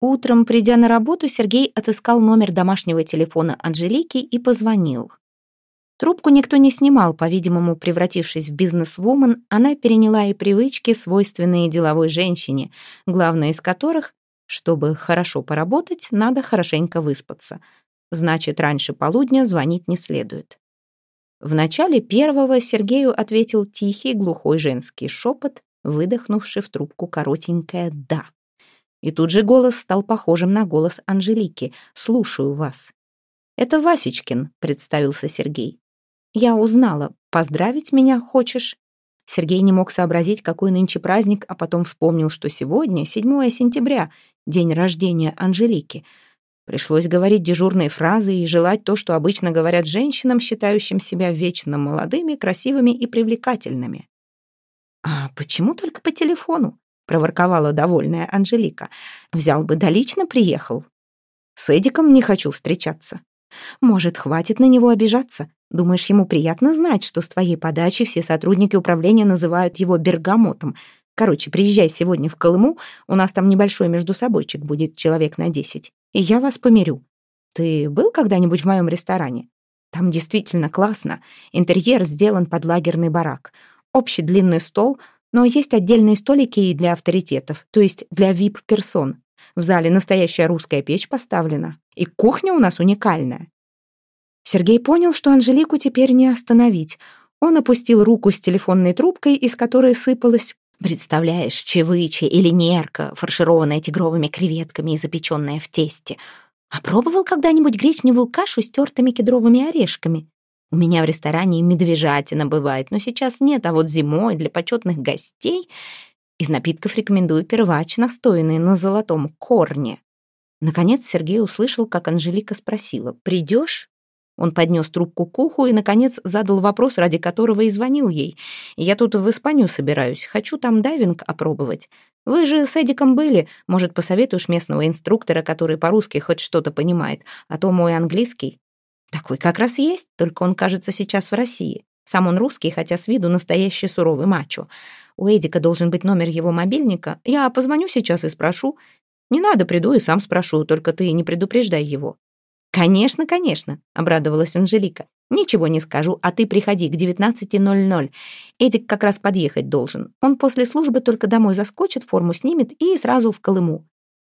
Утром, придя на работу, Сергей отыскал номер домашнего телефона Анжелики и позвонил. Трубку никто не снимал, по-видимому, превратившись в бизнес-вумен, она переняла и привычки, свойственные деловой женщине, главное из которых, чтобы хорошо поработать, надо хорошенько выспаться. Значит, раньше полудня звонить не следует. В начале первого Сергею ответил тихий глухой женский шепот, выдохнувший в трубку коротенькое «да». И тут же голос стал похожим на голос Анжелики. «Слушаю вас». «Это Васечкин», — представился Сергей. «Я узнала. Поздравить меня хочешь?» Сергей не мог сообразить, какой нынче праздник, а потом вспомнил, что сегодня, 7 сентября, день рождения Анжелики. Пришлось говорить дежурные фразы и желать то, что обычно говорят женщинам, считающим себя вечно молодыми, красивыми и привлекательными. «А почему только по телефону?» — проворковала довольная Анжелика. «Взял бы, да приехал. С Эдиком не хочу встречаться. Может, хватит на него обижаться? Думаешь, ему приятно знать, что с твоей подачи все сотрудники управления называют его бергамотом? Короче, приезжай сегодня в Колыму, у нас там небольшой междусобойчик будет, человек на десять, и я вас помирю. Ты был когда-нибудь в моем ресторане? Там действительно классно. Интерьер сделан под лагерный барак. Общий длинный стол — но есть отдельные столики и для авторитетов, то есть для вип-персон. В зале настоящая русская печь поставлена. И кухня у нас уникальная. Сергей понял, что Анжелику теперь не остановить. Он опустил руку с телефонной трубкой, из которой сыпалась Представляешь, чевычи или нерка, фаршированная тигровыми креветками и запеченная в тесте. А пробовал когда-нибудь гречневую кашу с тертыми кедровыми орешками? У меня в ресторане медвежатина бывает, но сейчас нет, а вот зимой для почетных гостей из напитков рекомендую первач, настоянный на золотом корне. Наконец Сергей услышал, как Анжелика спросила «Придешь?» Он поднес трубку к уху и, наконец, задал вопрос, ради которого и звонил ей. «Я тут в Испанию собираюсь, хочу там дайвинг опробовать. Вы же с Эдиком были, может, посоветуешь местного инструктора, который по-русски хоть что-то понимает, а то мой английский такой как раз есть, только он, кажется, сейчас в России. Сам он русский, хотя с виду настоящий суровый мачо. У Эдика должен быть номер его мобильника. Я позвоню сейчас и спрошу. Не надо, приду и сам спрошу, только ты не предупреждай его. «Конечно, конечно», — обрадовалась Анжелика. «Ничего не скажу, а ты приходи к 19.00. Эдик как раз подъехать должен. Он после службы только домой заскочит, форму снимет и сразу в Колыму.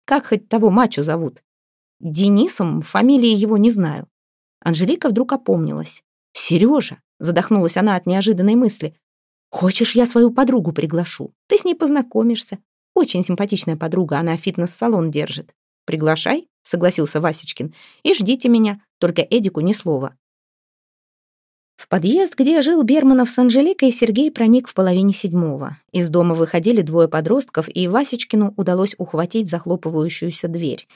Как хоть того мачо зовут? Денисом, фамилии его не знаю. Анжелика вдруг опомнилась. «Сережа!» — задохнулась она от неожиданной мысли. «Хочешь, я свою подругу приглашу? Ты с ней познакомишься. Очень симпатичная подруга, она фитнес-салон держит. Приглашай», — согласился Васечкин. «И ждите меня, только Эдику ни слова». В подъезд, где жил Берманов с Анжеликой, Сергей проник в половине седьмого. Из дома выходили двое подростков, и Васечкину удалось ухватить захлопывающуюся дверь.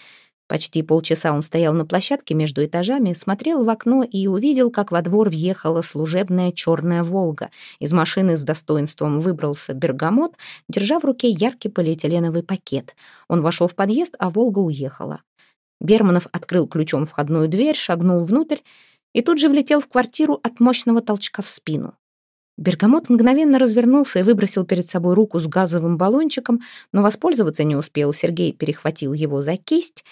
Почти полчаса он стоял на площадке между этажами, смотрел в окно и увидел, как во двор въехала служебная черная «Волга». Из машины с достоинством выбрался бергамот, держа в руке яркий полиэтиленовый пакет. Он вошел в подъезд, а «Волга» уехала. Берманов открыл ключом входную дверь, шагнул внутрь и тут же влетел в квартиру от мощного толчка в спину. Бергамот мгновенно развернулся и выбросил перед собой руку с газовым баллончиком, но воспользоваться не успел. Сергей перехватил его за кисть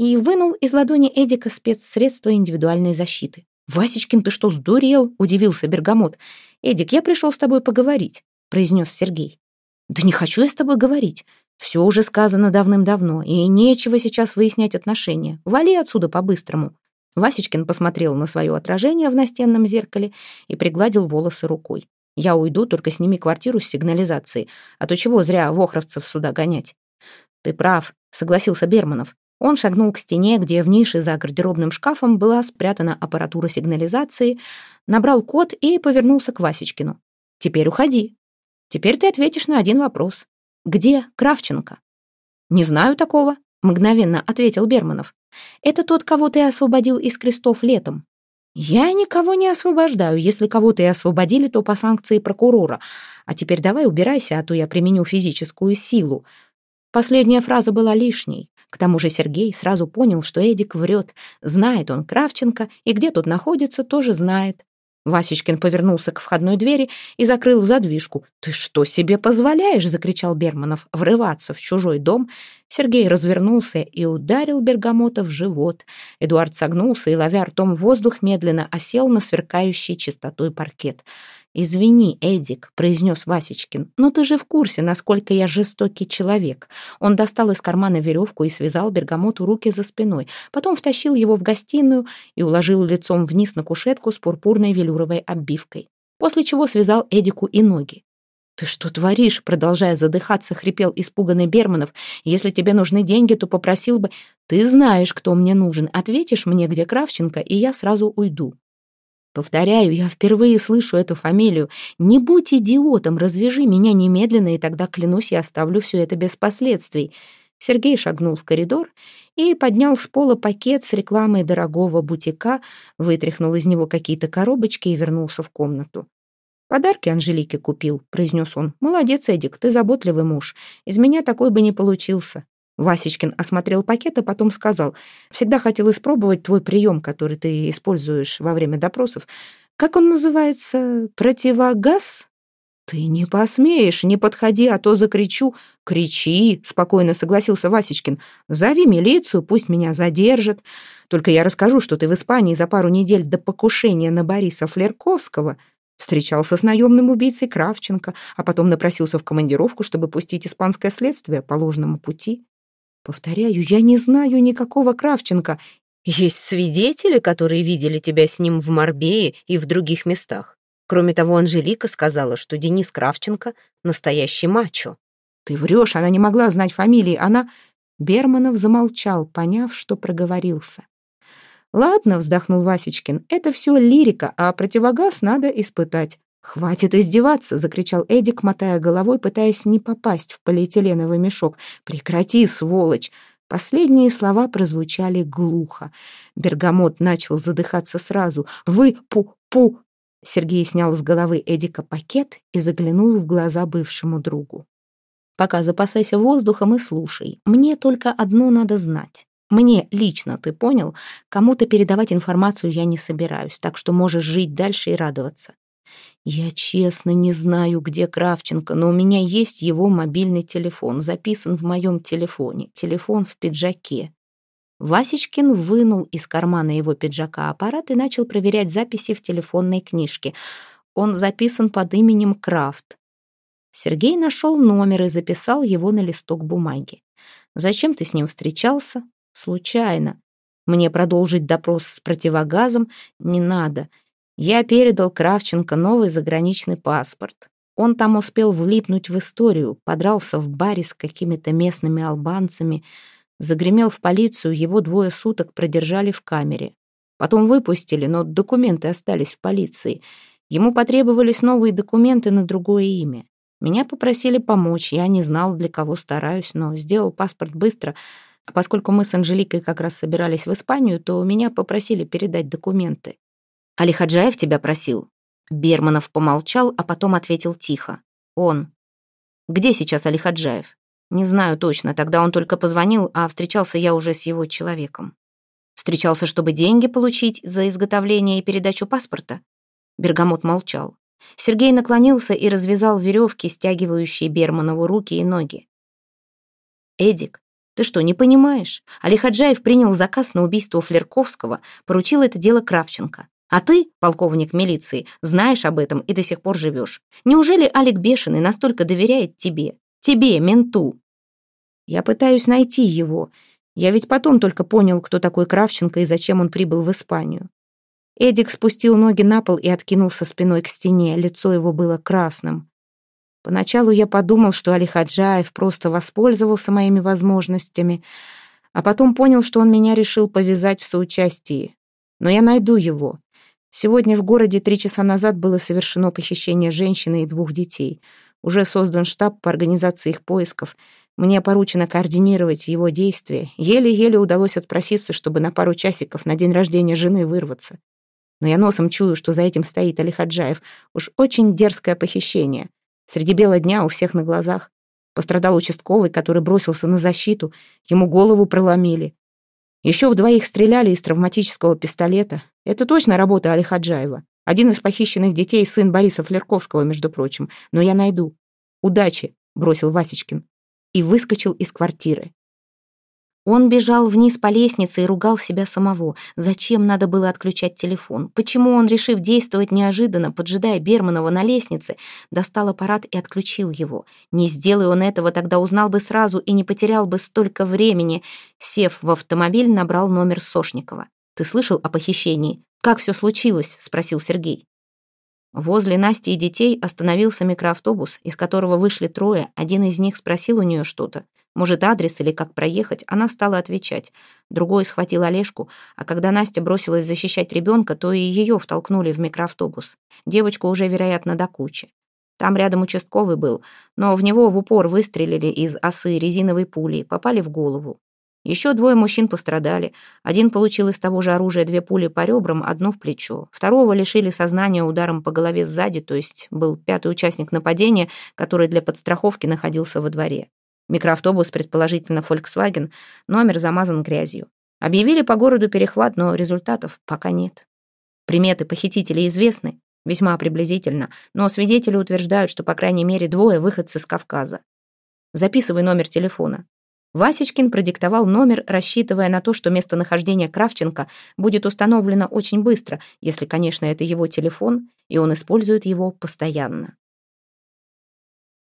и вынул из ладони Эдика спецсредства индивидуальной защиты. «Васечкин, ты что, сдурел?» — удивился Бергамот. «Эдик, я пришел с тобой поговорить», — произнес Сергей. «Да не хочу я с тобой говорить. Все уже сказано давным-давно, и нечего сейчас выяснять отношения. Вали отсюда по-быстрому». Васечкин посмотрел на свое отражение в настенном зеркале и пригладил волосы рукой. «Я уйду, только сними квартиру с сигнализацией, а то чего зря вохровцев сюда гонять?» «Ты прав», — согласился Берманов. Он шагнул к стене, где в нише за гардеробным шкафом была спрятана аппаратура сигнализации, набрал код и повернулся к Васечкину. «Теперь уходи. Теперь ты ответишь на один вопрос. Где Кравченко?» «Не знаю такого», — мгновенно ответил Берманов. «Это тот, кого ты освободил из крестов летом». «Я никого не освобождаю. Если кого-то и освободили, то по санкции прокурора. А теперь давай убирайся, а то я применю физическую силу». Последняя фраза была лишней. К тому же Сергей сразу понял, что Эдик врет. Знает он Кравченко, и где тот находится, тоже знает. Васечкин повернулся к входной двери и закрыл задвижку. «Ты что себе позволяешь?» — закричал Берманов. «Врываться в чужой дом?» Сергей развернулся и ударил Бергамота в живот. Эдуард согнулся и, ловя ртом воздух, медленно осел на сверкающий чистотой паркет. «Извини, Эдик», — произнес Васечкин, «но ты же в курсе, насколько я жестокий человек». Он достал из кармана веревку и связал Бергамоту руки за спиной, потом втащил его в гостиную и уложил лицом вниз на кушетку с пурпурной велюровой оббивкой, после чего связал Эдику и ноги. «Ты что творишь?» — продолжая задыхаться, хрипел испуганный Берманов. «Если тебе нужны деньги, то попросил бы...» «Ты знаешь, кто мне нужен. Ответишь мне, где Кравченко, и я сразу уйду». Повторяю, я впервые слышу эту фамилию. Не будь идиотом, развяжи меня немедленно, и тогда, клянусь, я оставлю все это без последствий. Сергей шагнул в коридор и поднял с пола пакет с рекламой дорогого бутика, вытряхнул из него какие-то коробочки и вернулся в комнату. «Подарки Анжелике купил», — произнес он. «Молодец, Эдик, ты заботливый муж. Из меня такой бы не получился. Васечкин осмотрел пакет, а потом сказал, «Всегда хотел испробовать твой прием, который ты используешь во время допросов. Как он называется? Противогаз?» «Ты не посмеешь, не подходи, а то закричу». «Кричи», — спокойно согласился Васечкин. «Зови милицию, пусть меня задержат. Только я расскажу, что ты в Испании за пару недель до покушения на Бориса Флерковского встречался с наемным убийцей Кравченко, а потом напросился в командировку, чтобы пустить испанское следствие по ложному пути». Повторяю, я не знаю никакого Кравченко. Есть свидетели, которые видели тебя с ним в Марбее и в других местах. Кроме того, Анжелика сказала, что Денис Кравченко — настоящий мачо. Ты врешь, она не могла знать фамилии, она... Берманов замолчал, поняв, что проговорился. «Ладно», — вздохнул Васечкин, — «это все лирика, а противогаз надо испытать. «Хватит издеваться!» — закричал Эдик, мотая головой, пытаясь не попасть в полиэтиленовый мешок. «Прекрати, сволочь!» Последние слова прозвучали глухо. Бергамот начал задыхаться сразу. «Вы, пу-пу!» Сергей снял с головы Эдика пакет и заглянул в глаза бывшему другу. «Пока запасайся воздухом и слушай. Мне только одно надо знать. Мне лично, ты понял? Кому-то передавать информацию я не собираюсь, так что можешь жить дальше и радоваться. Я честно не знаю, где Кравченко, но у меня есть его мобильный телефон, записан в моем телефоне, телефон в пиджаке. Васечкин вынул из кармана его пиджака аппарат и начал проверять записи в телефонной книжке. Он записан под именем Крафт. Сергей нашел номер и записал его на листок бумаги. «Зачем ты с ним встречался?» «Случайно. Мне продолжить допрос с противогазом? Не надо. Я передал Кравченко новый заграничный паспорт. Он там успел влипнуть в историю, подрался в баре с какими-то местными албанцами, загремел в полицию, его двое суток продержали в камере. Потом выпустили, но документы остались в полиции. Ему потребовались новые документы на другое имя. Меня попросили помочь, я не знал, для кого стараюсь, но сделал паспорт быстро. А поскольку мы с Анжеликой как раз собирались в Испанию, то меня попросили передать документы. Али Хаджаев тебя просил?» Берманов помолчал, а потом ответил тихо. «Он». «Где сейчас Али Хаджаев?» «Не знаю точно, тогда он только позвонил, а встречался я уже с его человеком». «Встречался, чтобы деньги получить за изготовление и передачу паспорта?» Бергамот молчал. Сергей наклонился и развязал веревки, стягивающие Берманову руки и ноги. «Эдик, ты что, не понимаешь? Али Хаджаев принял заказ на убийство Флерковского, поручил это дело Кравченко. А ты, полковник милиции, знаешь об этом и до сих пор живешь. Неужели Алик Бешеный настолько доверяет тебе? Тебе, менту? Я пытаюсь найти его. Я ведь потом только понял, кто такой Кравченко и зачем он прибыл в Испанию. Эдик спустил ноги на пол и откинулся спиной к стене. Лицо его было красным. Поначалу я подумал, что Али Хаджаев просто воспользовался моими возможностями, а потом понял, что он меня решил повязать в соучастии. Но я найду его. Сегодня в городе три часа назад было совершено похищение женщины и двух детей. Уже создан штаб по организации их поисков. Мне поручено координировать его действия. Еле-еле удалось отпроситься, чтобы на пару часиков на день рождения жены вырваться. Но я носом чую, что за этим стоит Али Хаджаев. Уж очень дерзкое похищение. Среди бела дня у всех на глазах. Пострадал участковый, который бросился на защиту. Ему голову проломили. Еще в двоих стреляли из травматического пистолета. Это точно работа Али Хаджаева. Один из похищенных детей — сын Бориса Флерковского, между прочим. Но я найду. Удачи, бросил Васечкин. И выскочил из квартиры. Он бежал вниз по лестнице и ругал себя самого. Зачем надо было отключать телефон? Почему он, решив действовать неожиданно, поджидая Берманова на лестнице, достал аппарат и отключил его? Не сделай он этого, тогда узнал бы сразу и не потерял бы столько времени. Сев в автомобиль, набрал номер Сошникова. «Ты слышал о похищении? Как все случилось?» — спросил Сергей. Возле Насти и детей остановился микроавтобус, из которого вышли трое. Один из них спросил у нее что-то. Может, адрес или как проехать, она стала отвечать. Другой схватил Олежку, а когда Настя бросилась защищать ребенка, то и ее втолкнули в микроавтобус. Девочку уже, вероятно, до кучи. Там рядом участковый был, но в него в упор выстрелили из осы резиновой пули, попали в голову. Еще двое мужчин пострадали. Один получил из того же оружия две пули по ребрам, одну в плечо. Второго лишили сознания ударом по голове сзади, то есть был пятый участник нападения, который для подстраховки находился во дворе. Микроавтобус, предположительно Volkswagen, номер замазан грязью. Объявили по городу перехват, но результатов пока нет. Приметы похитителей известны, весьма приблизительно, но свидетели утверждают, что по крайней мере двое выходцы с Кавказа. Записывай номер телефона. Васечкин продиктовал номер, рассчитывая на то, что местонахождение Кравченко будет установлено очень быстро, если, конечно, это его телефон, и он использует его постоянно.